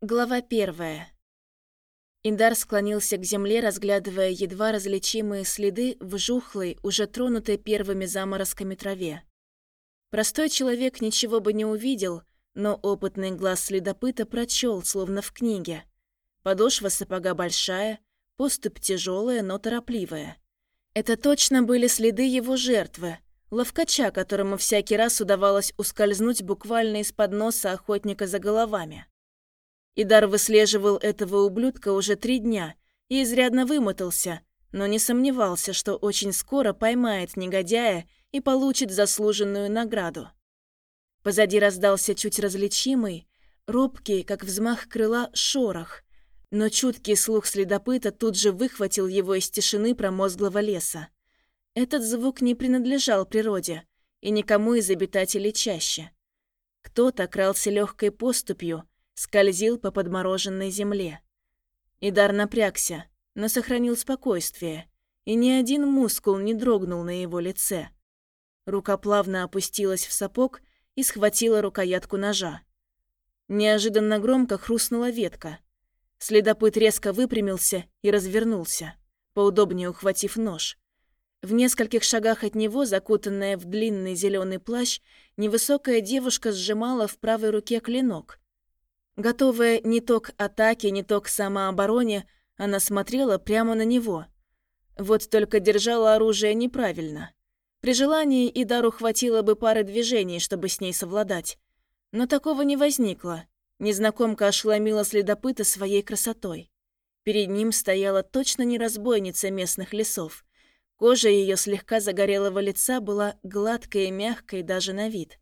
Глава первая. Индар склонился к земле, разглядывая едва различимые следы в жухлой, уже тронутой первыми заморозками траве. Простой человек ничего бы не увидел, но опытный глаз следопыта прочел, словно в книге. Подошва сапога большая, поступь тяжелая, но торопливая. Это точно были следы его жертвы, ловкача, которому всякий раз удавалось ускользнуть буквально из-под носа охотника за головами. Идар выслеживал этого ублюдка уже три дня и изрядно вымотался, но не сомневался, что очень скоро поймает негодяя и получит заслуженную награду. Позади раздался чуть различимый, робкий, как взмах крыла, шорох, но чуткий слух следопыта тут же выхватил его из тишины промозглого леса. Этот звук не принадлежал природе и никому из обитателей чаще. Кто-то крался легкой поступью, скользил по подмороженной земле. Идар напрягся, но сохранил спокойствие, и ни один мускул не дрогнул на его лице. Рука плавно опустилась в сапог и схватила рукоятку ножа. Неожиданно громко хрустнула ветка. Следопыт резко выпрямился и развернулся, поудобнее ухватив нож. В нескольких шагах от него, закутанная в длинный зеленый плащ, невысокая девушка сжимала в правой руке клинок. Готовая не то к атаке, не то к самообороне, она смотрела прямо на него. Вот только держала оружие неправильно. При желании Идару хватило бы пары движений, чтобы с ней совладать. Но такого не возникло. Незнакомка ошеломила следопыта своей красотой. Перед ним стояла точно не разбойница местных лесов. Кожа ее слегка загорелого лица была гладкой и мягкой даже на вид.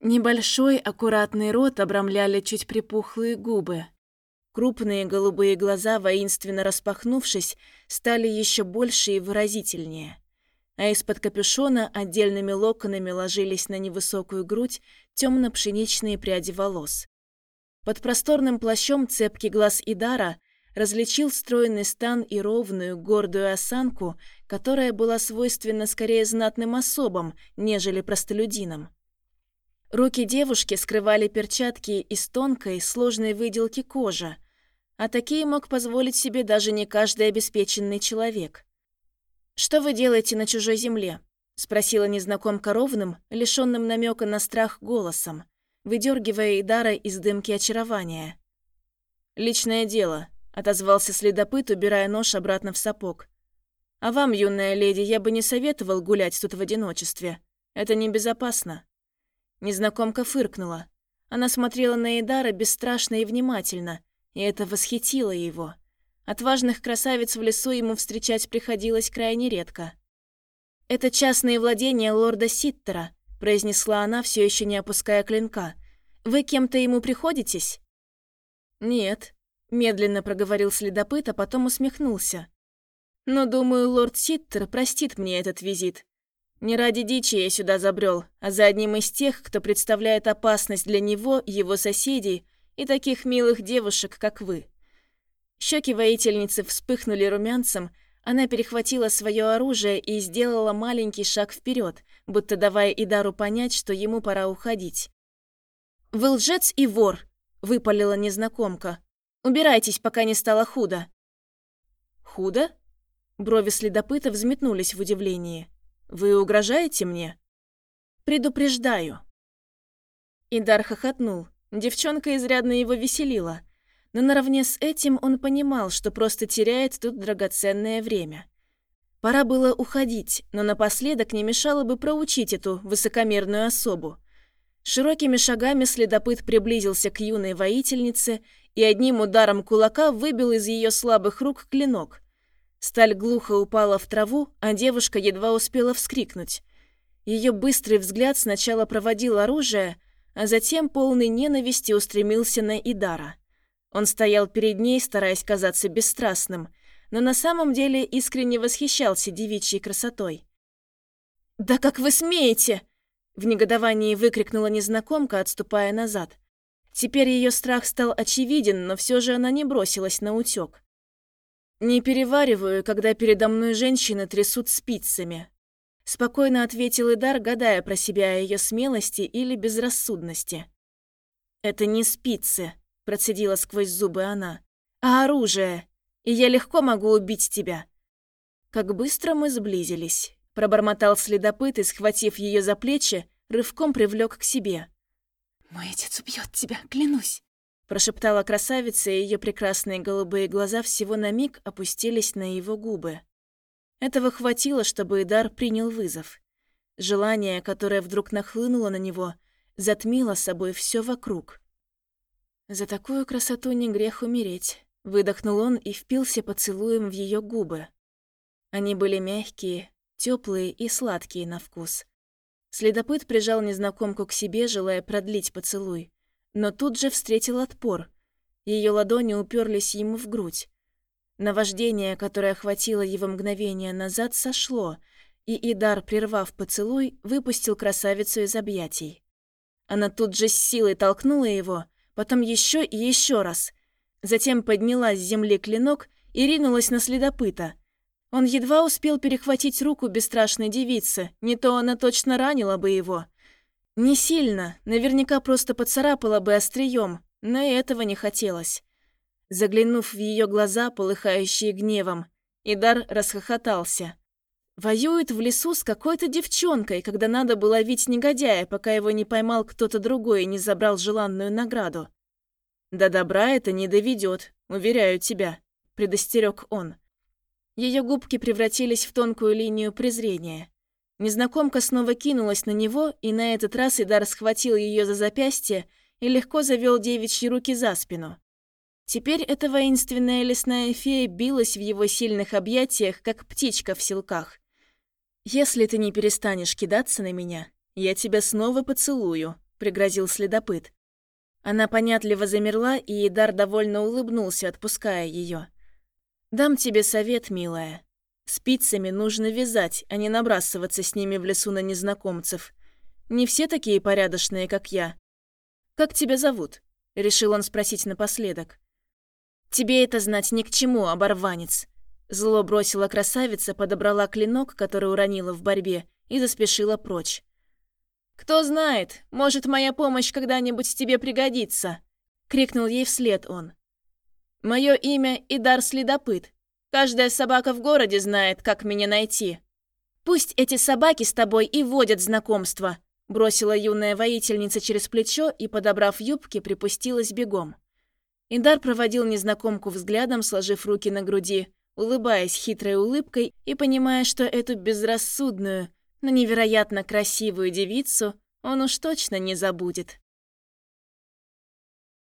Небольшой аккуратный рот обрамляли чуть припухлые губы. Крупные голубые глаза, воинственно распахнувшись, стали еще больше и выразительнее. А из-под капюшона отдельными локонами ложились на невысокую грудь темно-пшеничные пряди волос. Под просторным плащом цепкий глаз Идара различил стройный стан и ровную, гордую осанку, которая была свойственна скорее знатным особам, нежели простолюдинам. Руки девушки скрывали перчатки из тонкой, сложной выделки кожи, а такие мог позволить себе даже не каждый обеспеченный человек. «Что вы делаете на чужой земле?» — спросила незнакомка ровным, лишённым намека на страх голосом, выдергивая Идара из дымки очарования. «Личное дело», — отозвался следопыт, убирая нож обратно в сапог. «А вам, юная леди, я бы не советовал гулять тут в одиночестве. Это небезопасно». Незнакомка фыркнула. Она смотрела на Эдара бесстрашно и внимательно, и это восхитило его. Отважных красавиц в лесу ему встречать приходилось крайне редко. «Это частные владения лорда Ситтера», – произнесла она, все еще не опуская клинка. «Вы кем-то ему приходитесь?» «Нет», – медленно проговорил следопыт, а потом усмехнулся. «Но, думаю, лорд Ситтер простит мне этот визит. Не ради дичи я сюда забрел, а за одним из тех, кто представляет опасность для него, его соседей и таких милых девушек, как вы. Щеки воительницы вспыхнули румянцем, она перехватила свое оружие и сделала маленький шаг вперед, будто давая Идару понять, что ему пора уходить. «Вы лжец и вор!» – выпалила незнакомка. «Убирайтесь, пока не стало худо». «Худо?» Брови следопыта взметнулись в удивлении. Вы угрожаете мне?» «Предупреждаю». Идар хохотнул. Девчонка изрядно его веселила. Но наравне с этим он понимал, что просто теряет тут драгоценное время. Пора было уходить, но напоследок не мешало бы проучить эту высокомерную особу. Широкими шагами следопыт приблизился к юной воительнице и одним ударом кулака выбил из ее слабых рук клинок – Сталь глухо упала в траву, а девушка едва успела вскрикнуть. Ее быстрый взгляд сначала проводил оружие, а затем полный ненависти устремился на Идара. Он стоял перед ней, стараясь казаться бесстрастным, но на самом деле искренне восхищался девичьей красотой. «Да как вы смеете!» — в негодовании выкрикнула незнакомка, отступая назад. Теперь ее страх стал очевиден, но все же она не бросилась на утек. «Не перевариваю, когда передо мной женщины трясут спицами», — спокойно ответил Идар, гадая про себя о ее смелости или безрассудности. «Это не спицы», процедила сквозь зубы она. «А оружие? И я легко могу убить тебя». Как быстро мы сблизились. Пробормотал следопыт и, схватив ее за плечи, рывком привлек к себе. «Мой отец убьет тебя, клянусь!» Прошептала красавица, и ее прекрасные голубые глаза всего на миг опустились на его губы. Этого хватило, чтобы Идар принял вызов. Желание, которое вдруг нахлынуло на него, затмило собой все вокруг. «За такую красоту не грех умереть», — выдохнул он и впился поцелуем в ее губы. Они были мягкие, теплые и сладкие на вкус. Следопыт прижал незнакомку к себе, желая продлить поцелуй, но тут же встретил отпор. Ее ладони уперлись ему в грудь. Наваждение, которое охватило его мгновение назад, сошло, и Идар, прервав поцелуй, выпустил красавицу из объятий. Она тут же с силой толкнула его, потом еще и еще раз. Затем подняла с земли клинок и ринулась на следопыта. Он едва успел перехватить руку бесстрашной девицы, не то она точно ранила бы его. Не сильно, наверняка просто поцарапала бы острием, но и этого не хотелось. Заглянув в ее глаза, полыхающие гневом, Идар расхохотался. Воюет в лесу с какой-то девчонкой, когда надо было ловить негодяя, пока его не поймал кто-то другой и не забрал желанную награду. «До добра это не доведет, уверяю тебя», — предостерег он. Ее губки превратились в тонкую линию презрения. Незнакомка снова кинулась на него, и на этот раз Идар схватил ее за запястье и легко завел девичьи руки за спину. Теперь эта воинственная лесная фея билась в его сильных объятиях, как птичка в селках. «Если ты не перестанешь кидаться на меня, я тебя снова поцелую», — пригрозил следопыт. Она понятливо замерла, и Идар довольно улыбнулся, отпуская ее. «Дам тебе совет, милая. Спицами нужно вязать, а не набрасываться с ними в лесу на незнакомцев. Не все такие порядочные, как я. Как тебя зовут?» — решил он спросить напоследок. «Тебе это знать ни к чему, оборванец!» Зло бросила красавица, подобрала клинок, который уронила в борьбе, и заспешила прочь. «Кто знает, может, моя помощь когда-нибудь тебе пригодится!» — крикнул ей вслед он. «Мое имя Идар Следопыт. Каждая собака в городе знает, как меня найти. Пусть эти собаки с тобой и водят знакомство!» Бросила юная воительница через плечо и, подобрав юбки, припустилась бегом. Индар проводил незнакомку взглядом, сложив руки на груди, улыбаясь хитрой улыбкой и понимая, что эту безрассудную, но невероятно красивую девицу он уж точно не забудет.